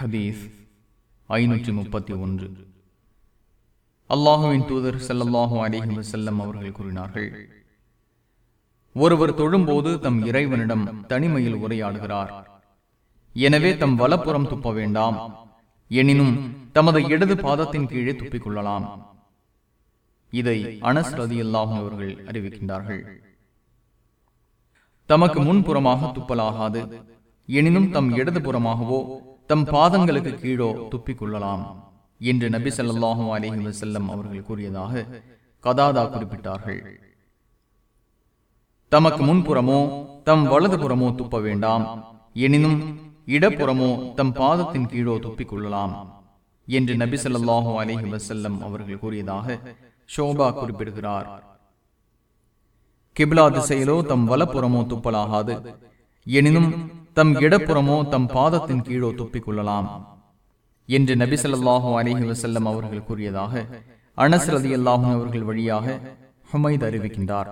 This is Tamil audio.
ஹதீஸ் ஐநூற்றி முப்பத்தி ஒன்று. அல்லாஹுவின் தூதர் ஸல்லல்லாஹு அலிஹி வசல்லம் அவர்கள் கூறினார்கள் ஒருவர் தொழும்போது தம் இறைவனிடம் தனிமையில் உரையாடுகிறார். எனவே தம் வலப்புறம் துப்ப வேண்டாம். எனினும் தமது இடது பாதத்தின் கீழே துப்பிக் கொள்ளலாம். இதை அனஸ் ரதியல்லாஹு அவர்கள் அறிவிக்கின்றார்கள். தமக்கு முன்புறமாக துப்பலாகாது. எனினும் தம் இடதுபுறமாகவோ தம் பாதங்களுக்கு கீழோ துப்பிக் கொள்ளலாம் என்று நபி ஸல்லல்லாஹு அலஹி வசல்லம் அவர்கள் கூறியதாக கதாதா குறிப்பிட்டார்கள். தமக்கு முன்புறமோ தம் வலதுபுறமோ துப்ப வேண்டாம் எனினும் இடப்புறமோ தம் பாதத்தின் கீழோ துப்பிக் கொள்ளலாம் என்று நபி சொல்லாஹு அலஹி வசல்லம் அவர்கள் கூறியதாக ஷோபா குறிப்பிடுகிறார். கிப்லா திசையிலோ தம் வலப்புறமோ துப்பலாகாது எனினும் தம் இடப்புறமோ தம் பாதத்தின் கீழோ துப்பிக் கொள்ளலாம் என்று நபி ஸல்லல்லாஹு அலைஹி வஸல்லம் அவர்கள் கூறியதாக அனஸ் அல்லாஹும் அவர்கள் வழியாக ஹுமைத் அறிவிக்கின்றார்.